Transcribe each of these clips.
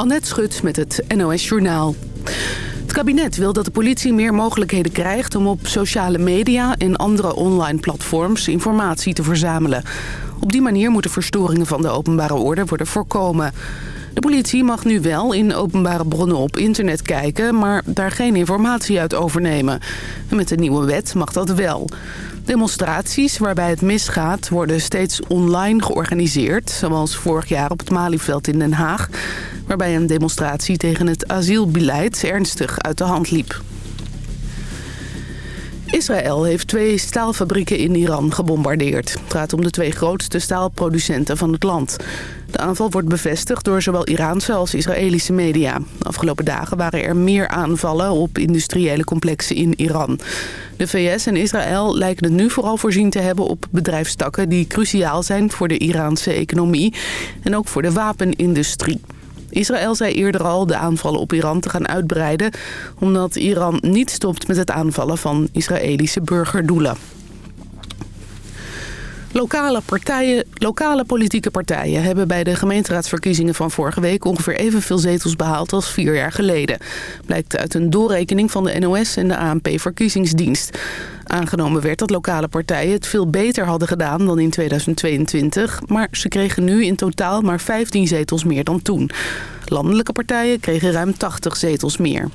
Annette Schut met het NOS Journaal. Het kabinet wil dat de politie meer mogelijkheden krijgt... om op sociale media en andere online platforms informatie te verzamelen. Op die manier moeten verstoringen van de openbare orde worden voorkomen. De politie mag nu wel in openbare bronnen op internet kijken... maar daar geen informatie uit overnemen. En met de nieuwe wet mag dat wel. Demonstraties waarbij het misgaat worden steeds online georganiseerd... zoals vorig jaar op het Malieveld in Den Haag... waarbij een demonstratie tegen het asielbeleid ernstig uit de hand liep. Israël heeft twee staalfabrieken in Iran gebombardeerd. Het gaat om de twee grootste staalproducenten van het land. De aanval wordt bevestigd door zowel Iraanse als Israëlische media. De afgelopen dagen waren er meer aanvallen op industriële complexen in Iran. De VS en Israël lijken het nu vooral voorzien te hebben op bedrijfstakken... die cruciaal zijn voor de Iraanse economie en ook voor de wapenindustrie. Israël zei eerder al de aanvallen op Iran te gaan uitbreiden... omdat Iran niet stopt met het aanvallen van Israëlische burgerdoelen. Lokale, partijen, lokale politieke partijen hebben bij de gemeenteraadsverkiezingen van vorige week ongeveer evenveel zetels behaald als vier jaar geleden. Blijkt uit een doorrekening van de NOS en de ANP-verkiezingsdienst. Aangenomen werd dat lokale partijen het veel beter hadden gedaan dan in 2022, maar ze kregen nu in totaal maar 15 zetels meer dan toen. Landelijke partijen kregen ruim 80 zetels meer.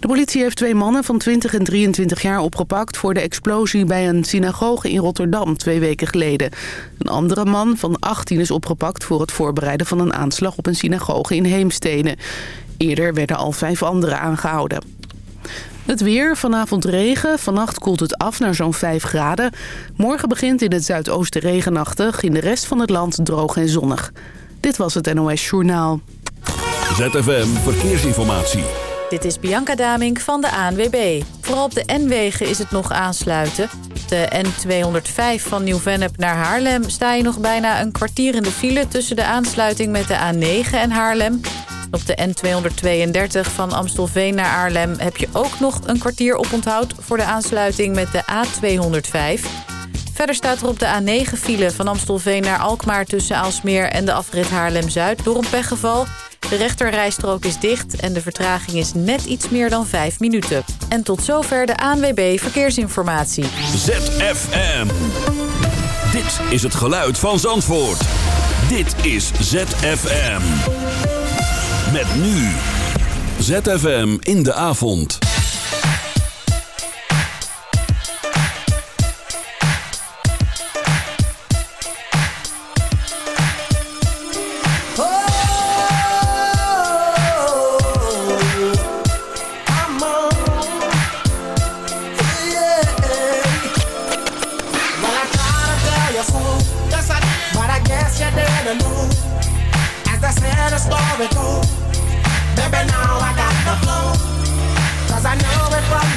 De politie heeft twee mannen van 20 en 23 jaar opgepakt... voor de explosie bij een synagoge in Rotterdam twee weken geleden. Een andere man van 18 is opgepakt voor het voorbereiden van een aanslag... op een synagoge in Heemstede. Eerder werden al vijf anderen aangehouden. Het weer, vanavond regen. Vannacht koelt het af naar zo'n 5 graden. Morgen begint in het zuidoosten regenachtig. In de rest van het land droog en zonnig. Dit was het NOS Journaal. ZFM Verkeersinformatie. Dit is Bianca Damink van de ANWB. Vooral op de N-wegen is het nog aansluiten. De N205 van Nieuw-Vennep naar Haarlem sta je nog bijna een kwartier in de file... tussen de aansluiting met de A9 en Haarlem. Op de N232 van Amstelveen naar Haarlem heb je ook nog een kwartier op onthoud... voor de aansluiting met de A205. Verder staat er op de A9 file van Amstelveen naar Alkmaar... tussen Aalsmeer en de afrit Haarlem-Zuid door een pechgeval... De rechterrijstrook is dicht en de vertraging is net iets meer dan 5 minuten. En tot zover de ANWB Verkeersinformatie. ZFM. Dit is het geluid van Zandvoort. Dit is ZFM. Met nu. ZFM in de avond.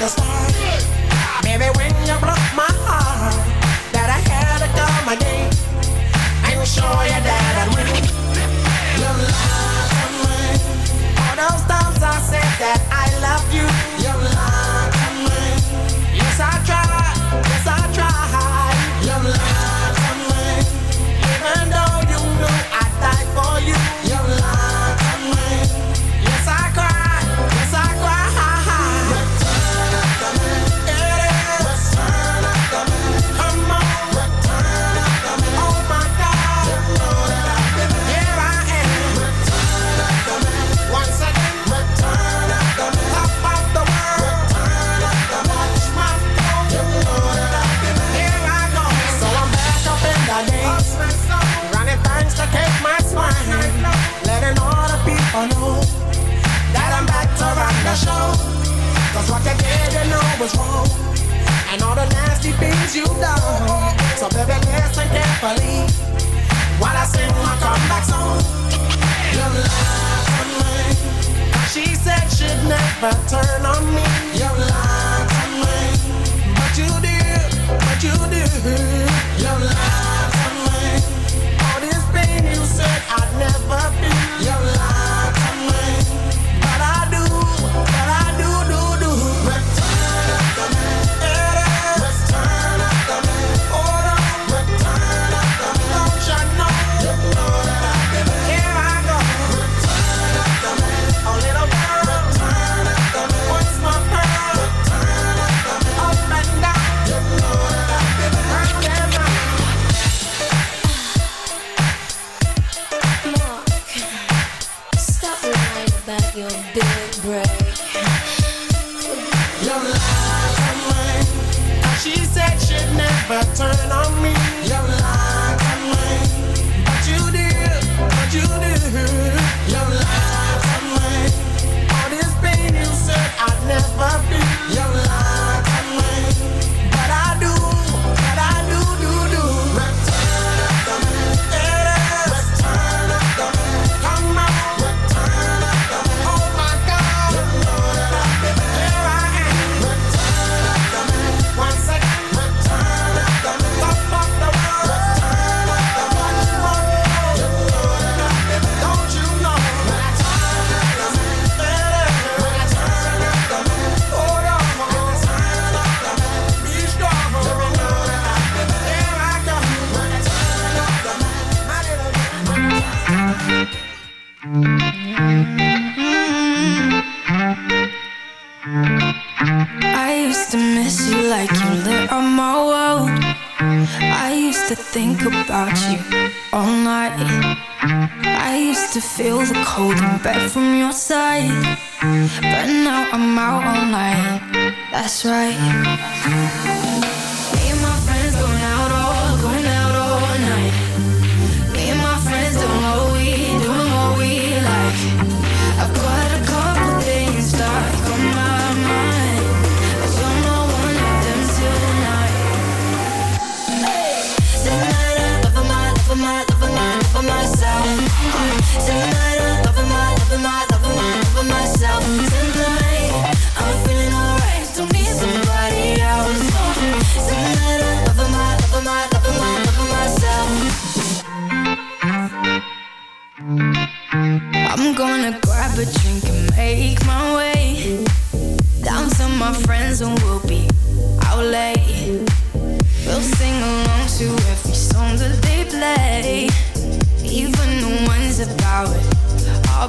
Baby, when you broke my heart, that I had to come you that I'd win. You lied to me. All those times I said that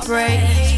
ZFM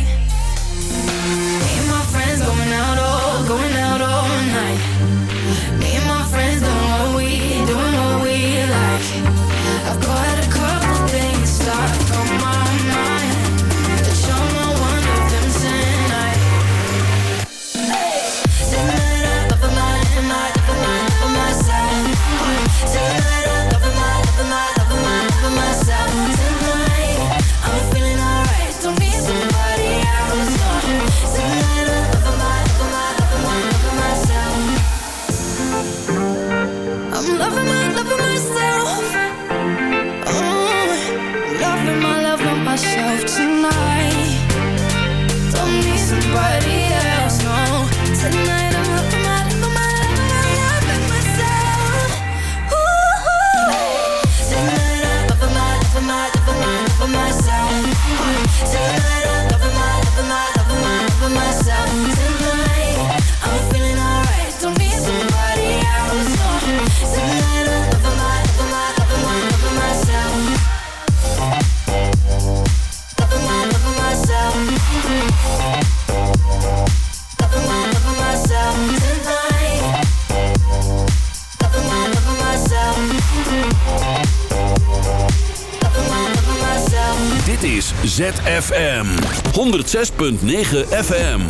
106.9 FM.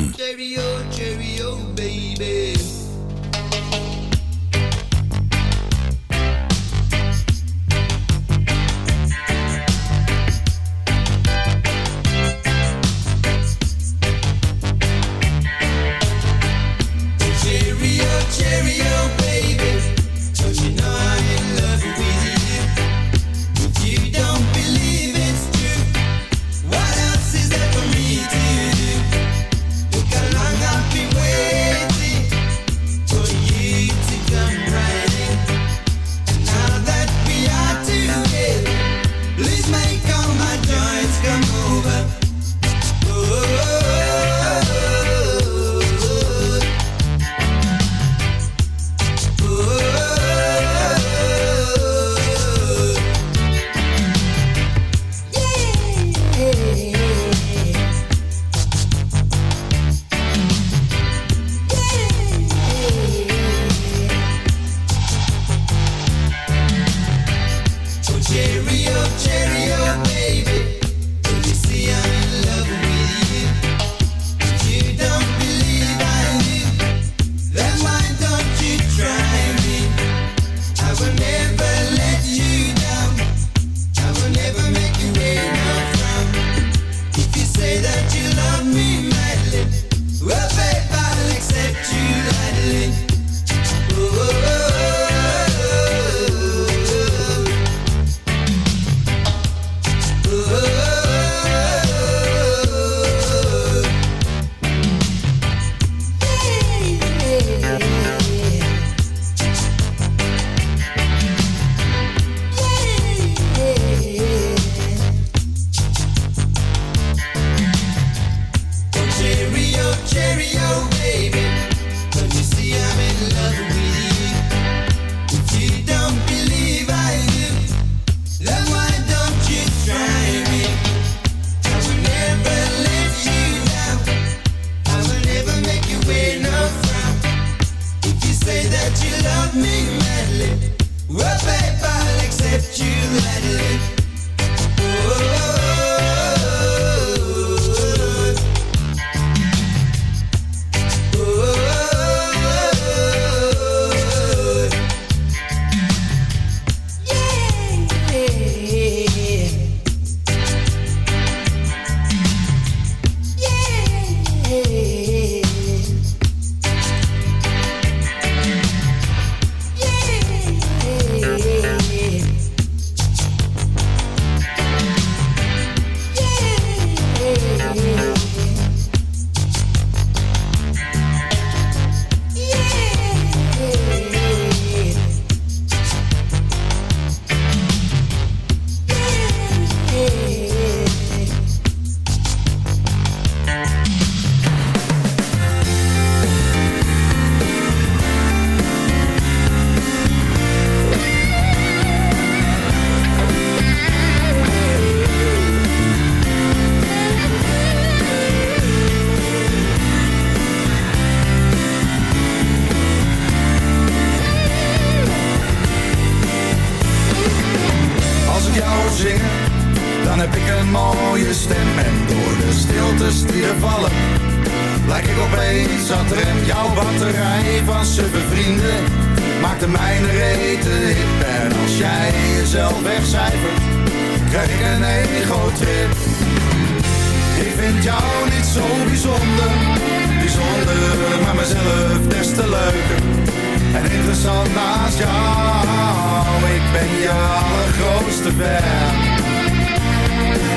Jou, ik ben je allergrootste fan.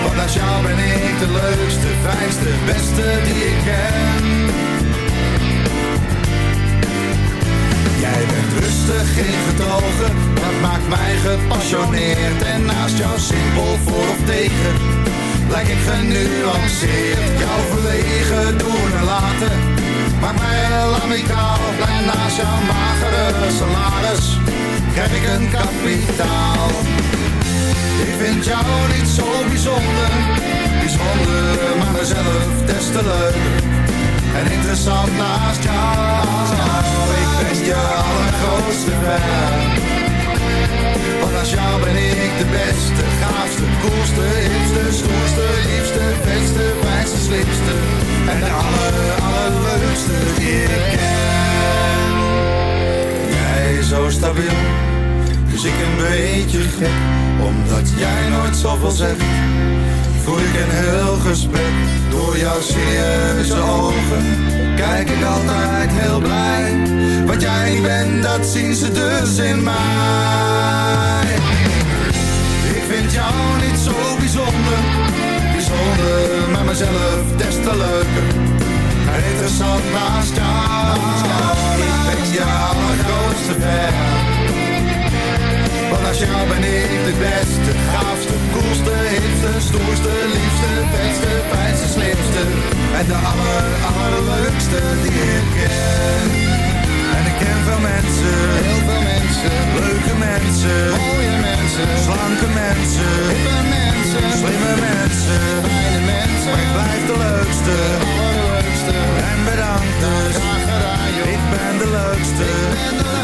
Want naast jou ben ik de leukste, fijnste, beste die ik ken. Jij bent rustig, geen getogen, dat maakt mij gepassioneerd. En naast jou simpel voor of tegen, lijk ik genuanceerd. Jouw verlegen doen en laten, maakt mij heel amicaal. En naast jouw magere salaris, krijg ik een kapitaal. Ik vind jou niet zo bijzonder, bijzonder, maar mezelf des te leuker. En interessant naast jou, ik ben je allergrootste fan. Want naast jou ben ik de beste, gaafste, koelste, hipste, stoerste, liefste, vetste, fijnste, slimste. En de aller, allerleukste die ik ken. Jij zo stabiel, dus ik een beetje gek. Omdat jij nooit zoveel zegt, voer ik een heel gesprek. Door jouw serieuze ogen, kijk ik altijd heel blij. Wat jij niet bent, dat zien ze dus in mij. Ik vind jou niet zo bijzonder, maar mezelf des te leuker. Interessant naast jou, ik ben je allergrootste fan. Want als jou ben ik de beste, gaafste, koelste, hipste, stoerste, liefste, beste, fijnste, slimste. En de aller, allerleukste die ik ken. En ik ken veel mensen, heel veel mensen, leuke mensen, mooie mensen, slanke mensen, hippe mensen, slimme mensen, fijne mensen. Maar ik blijf de leukste, allerleukste. En bedankt dus, graag gedaan joh. Ik ben de leukste, ik ben de leukste.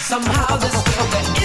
Somehow there's still the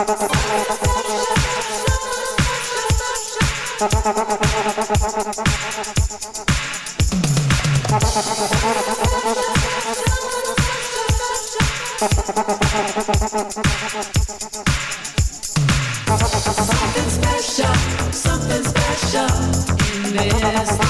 Something special, something special in this.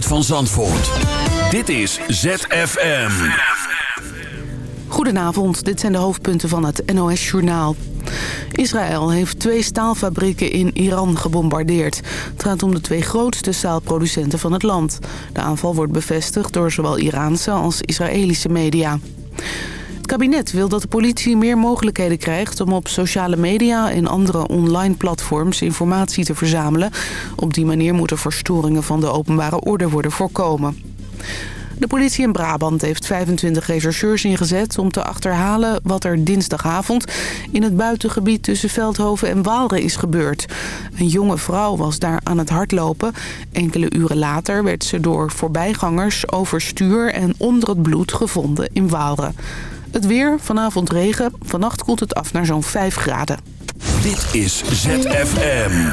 van Zandvoort. Dit is ZFM. Goedenavond, dit zijn de hoofdpunten van het NOS-journaal. Israël heeft twee staalfabrieken in Iran gebombardeerd. Het gaat om de twee grootste staalproducenten van het land. De aanval wordt bevestigd door zowel Iraanse als Israëlische media kabinet wil dat de politie meer mogelijkheden krijgt om op sociale media en andere online platforms informatie te verzamelen. Op die manier moeten verstoringen van de openbare orde worden voorkomen. De politie in Brabant heeft 25 rechercheurs ingezet om te achterhalen wat er dinsdagavond in het buitengebied tussen Veldhoven en Waalre is gebeurd. Een jonge vrouw was daar aan het hardlopen. Enkele uren later werd ze door voorbijgangers overstuur en onder het bloed gevonden in Waalre. Het weer, vanavond regen. Vannacht koelt het af naar zo'n 5 graden. Dit is ZFM.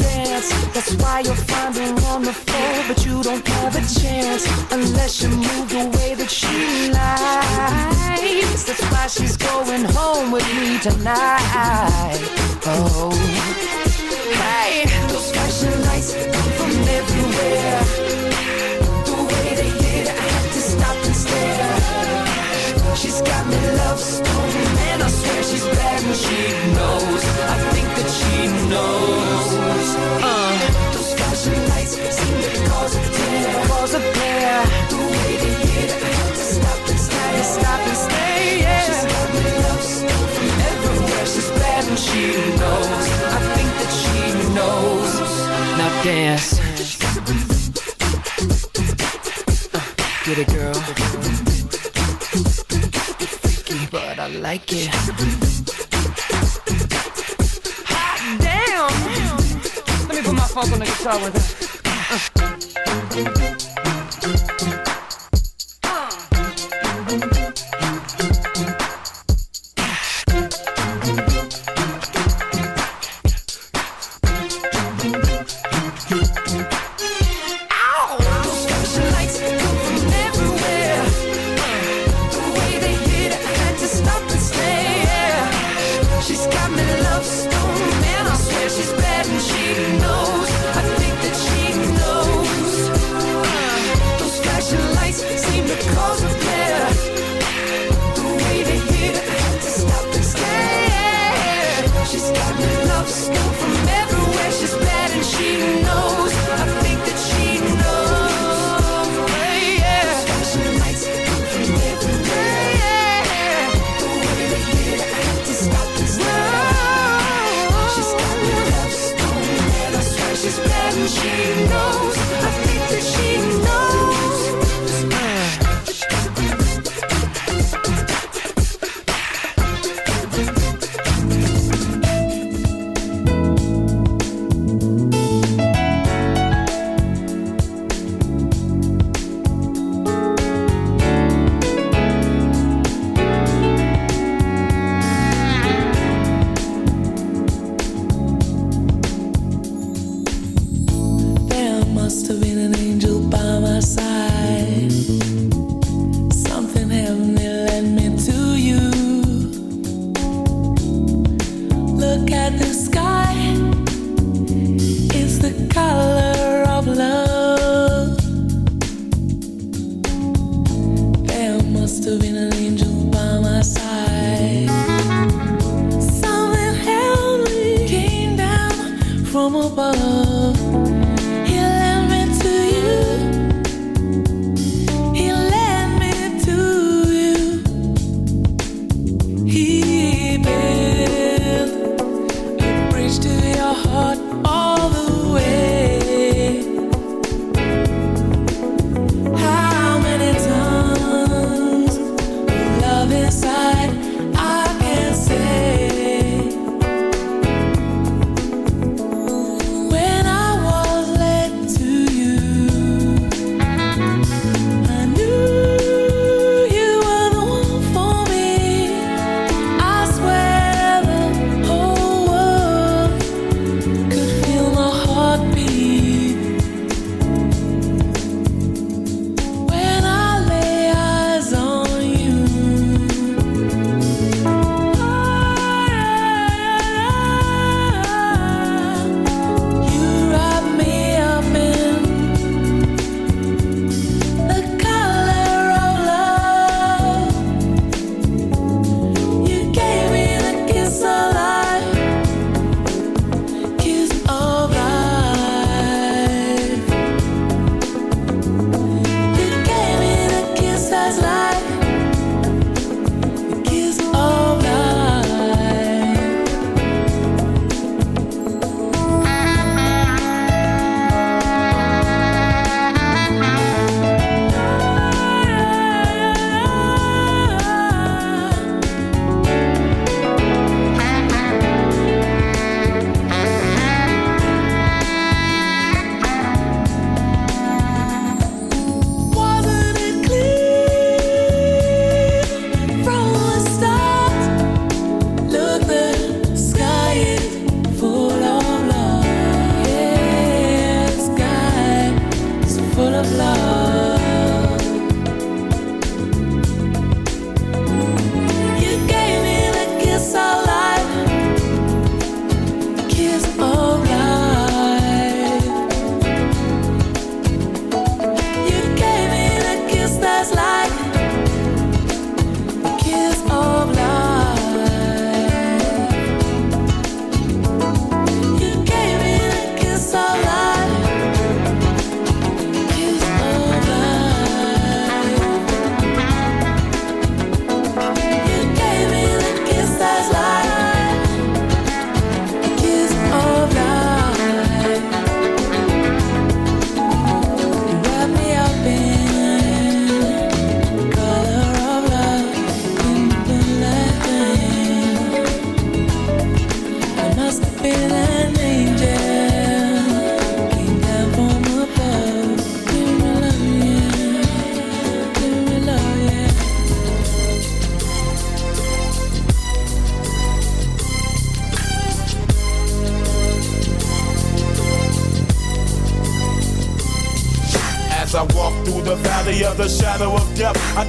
dance. That's why you'll find her on the floor, but you don't have a chance unless you move the way that she likes. That's why she's going home with me tonight. Oh, hey, those flashing lights come from everywhere. The way they hit, I had to stop and stare. She's got me love stone, and I swear she's bad and she knows. I think that she knows. Uh, those flashing lights seem to cause a cause a had to stop and stop and. Yeah. She's got me from everywhere. She's bad and she knows. I think that she knows. Now dance. Get it, girl. Freaky, but I like it. fuck on the guitar with it.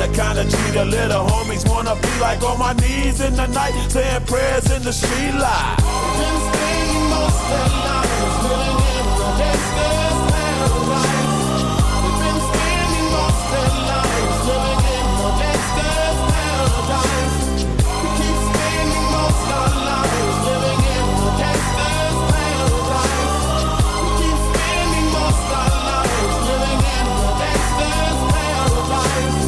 I'm the kind of the little homies wanna be like on my knees in the night, saying prayers in the street light. Been spending most gangster's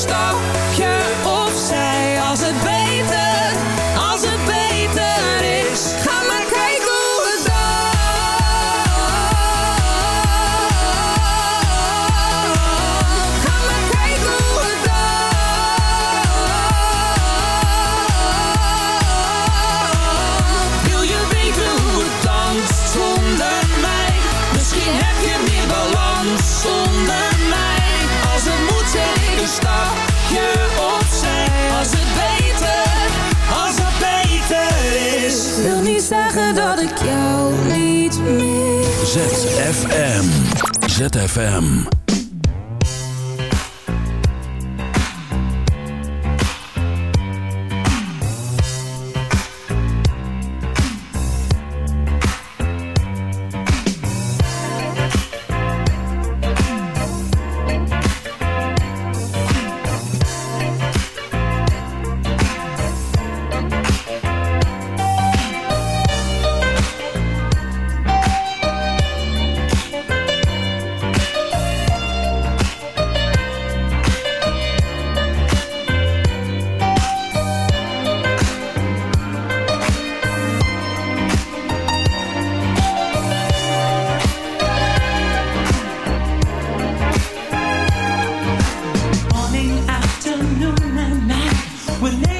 stop. ZFM. ZFM. with me.